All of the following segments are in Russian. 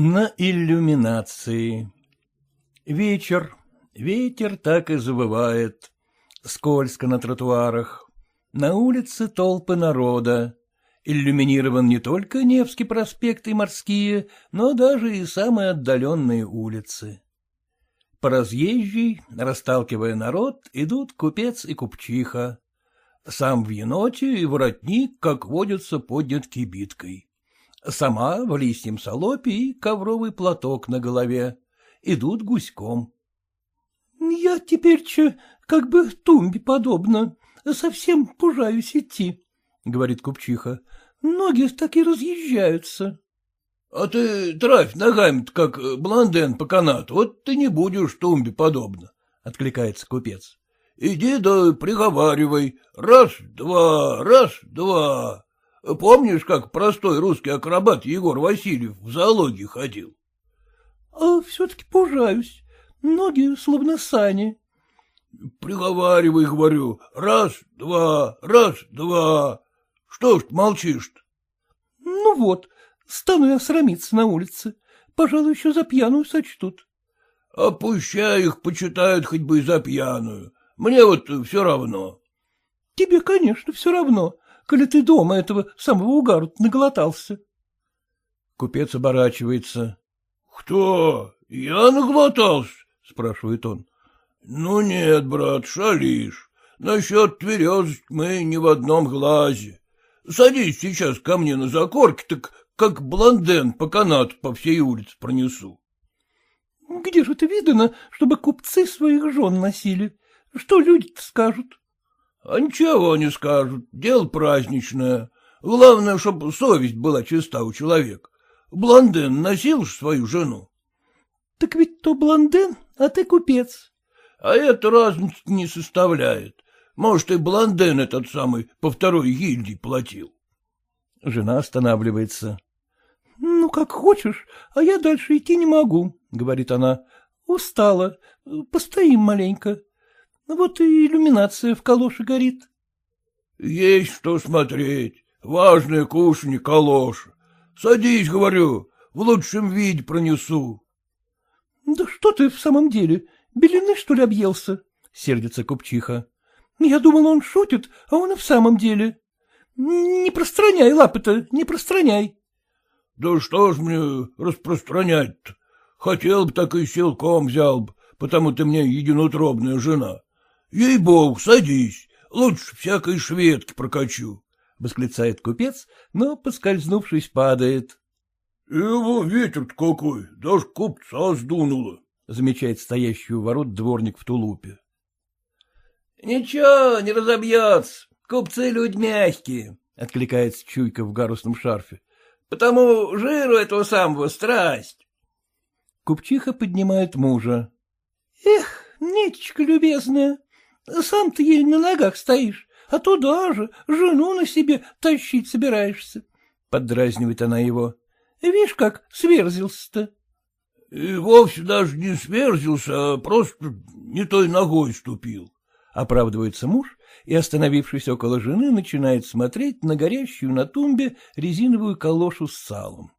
На иллюминации Вечер. Ветер так и завывает. Скользко на тротуарах. На улице толпы народа. Иллюминирован не только Невский проспект и морские, но даже и самые отдаленные улицы. По разъезжей, расталкивая народ, идут купец и купчиха. Сам в еноте и воротник, как водится, поднят кибиткой. Сама в листьем салопе и ковровый платок на голове. Идут гуськом. — Я теперь че, как бы тумбе подобно, совсем пужаюсь идти, — говорит купчиха. — Ноги так и разъезжаются. — А ты травь ногами как блонден по канату, вот ты не будешь тумбе подобно, — откликается купец. — Иди да приговаривай, раз-два, раз-два. Помнишь, как простой русский акробат Егор Васильев в зоологии ходил? — А все-таки пужаюсь. Ноги словно сани. — Приговаривай, говорю, раз-два, раз-два. Что ж ты молчишь-то? — Ну вот, стану я срамиться на улице. Пожалуй, еще за пьяную сочтут. — А пущай их почитают хоть бы и за пьяную. Мне вот все равно. — Тебе, конечно, все равно коли ты дома этого самого угару наглотался. Купец оборачивается. — Кто? Я наглотался? — спрашивает он. — Ну нет, брат, шалишь. Насчет тверезости мы не в одном глазе. Садись сейчас ко мне на закорке, так как блонден по канату по всей улице пронесу. — Где же это видано, чтобы купцы своих жен носили? Что люди-то скажут? А ничего не скажут, дело праздничное. Главное, чтобы совесть была чиста у человека. Блонден носил ж свою жену. — Так ведь то блонден, а ты купец. — А это разницы не составляет. Может, и блонден этот самый по второй гильдии платил. Жена останавливается. — Ну, как хочешь, а я дальше идти не могу, — говорит она. — Устала. Постоим маленько. Вот и иллюминация в калоше горит. — Есть что смотреть. Важное кушанье калоша. Садись, говорю, в лучшем виде пронесу. — Да что ты в самом деле? Белины, что ли, объелся? — сердится купчиха. — Я думал, он шутит, а он и в самом деле. Не пространяй лапы-то, не пространяй. — Да что ж мне распространять-то? Хотел бы, так и силком взял бы, потому ты мне единутробная жена. — Ей-бог, садись, лучше всякой шведки прокачу, — восклицает купец, но, поскользнувшись, падает. — Его ветер-то какой, даже купца сдунуло, — замечает стоящий у ворот дворник в тулупе. — Ничего, не разобьется, купцы люди мягкие, — откликается чуйка в гарусном шарфе. — Потому жиру этого самого страсть. Купчиха поднимает мужа. — Эх, Ниточка любезная, сам-то еле на ногах стоишь, а туда же жену на себе тащить собираешься. Поддразнивает она его. Видишь, как сверзился-то. — И вовсе даже не сверзился, а просто не той ногой ступил. Оправдывается муж и, остановившись около жены, начинает смотреть на горящую на тумбе резиновую калошу с салом.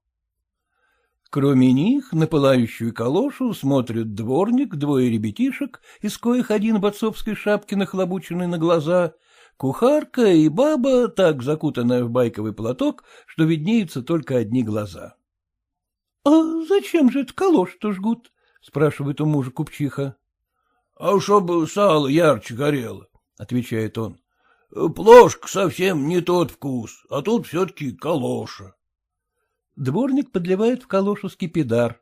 Кроме них на пылающую калошу смотрят дворник, двое ребятишек, из коих один в отцовской шапке нахлобученный на глаза, кухарка и баба, так закутанная в байковый платок, что виднеются только одни глаза. — А зачем же это калош-то жгут? — спрашивает у мужа купчиха. — А чтобы сало ярче горело, — отвечает он. — Плошка совсем не тот вкус, а тут все-таки калоша. Дворник подливает в калошу скипидар.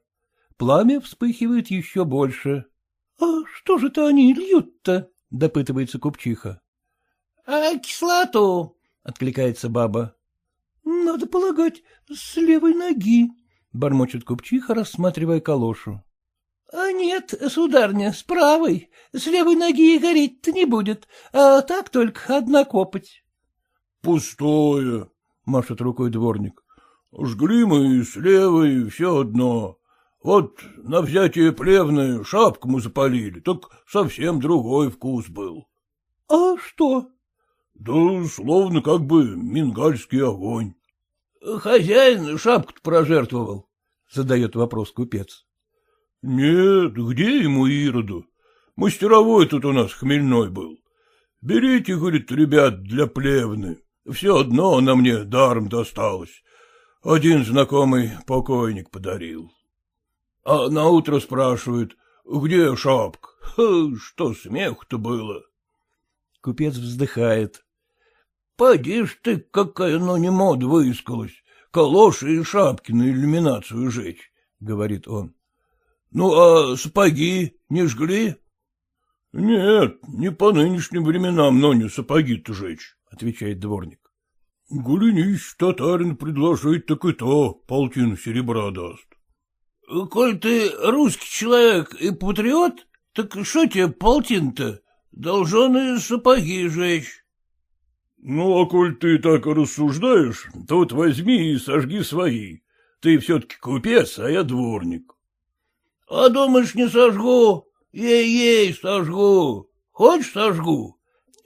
Пламя вспыхивает еще больше. — А что же-то они льют-то? — допытывается купчиха. — А кислоту, — откликается баба. — Надо полагать, с левой ноги, — бормочет купчиха, рассматривая калошу. — А нет, сударня, с правой. С левой ноги и гореть-то не будет, а так только одна копоть. — Пустое, — машет рукой дворник. Жгли мы с левой все одно. Вот на взятие плевное шапку мы запалили, так совсем другой вкус был. — А что? — Да словно как бы мингальский огонь. — Хозяин шапку-то прожертвовал, —— задает вопрос купец. — Нет, где ему Ироду? Мастеровой тут у нас хмельной был. Берите, говорит, ребят, для плевны. Все одно она мне даром досталась. Один знакомый покойник подарил. А на утро спрашивает, где шапка? Ха, что смех-то было. Купец вздыхает. — Поди ж ты, какая ну не мод выискалась, калоши и шапки на иллюминацию жечь, — говорит он. — Ну, а сапоги не жгли? — Нет, не по нынешним временам, но не сапоги-то жечь, — отвечает дворник. — Голенищ татарин предложить, так и то полтину серебра даст. — Коль ты русский человек и патриот, так что тебе полтин-то? Должен и сапоги жечь. — Ну, а коль ты так рассуждаешь, то вот возьми и сожги свои. Ты все-таки купец, а я дворник. — А думаешь, не сожгу? Ей-ей, сожгу. Хочешь, сожгу?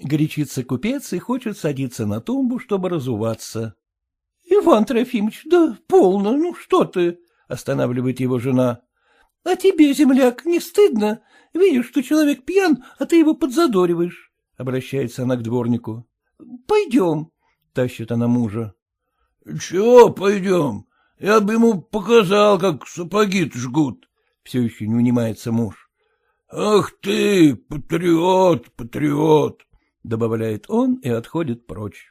Горячится купец и хочет садиться на тумбу, чтобы разуваться. — Иван Трофимович, да полно, ну что ты? — останавливает его жена. — А тебе, земляк, не стыдно? Видишь, что человек пьян, а ты его подзадориваешь. — обращается она к дворнику. — Пойдем, — тащит она мужа. — Чего пойдем? Я бы ему показал, как сапоги жгут. Все еще не унимается муж. — Ах ты, патриот, патриот! — добавляет он и отходит прочь.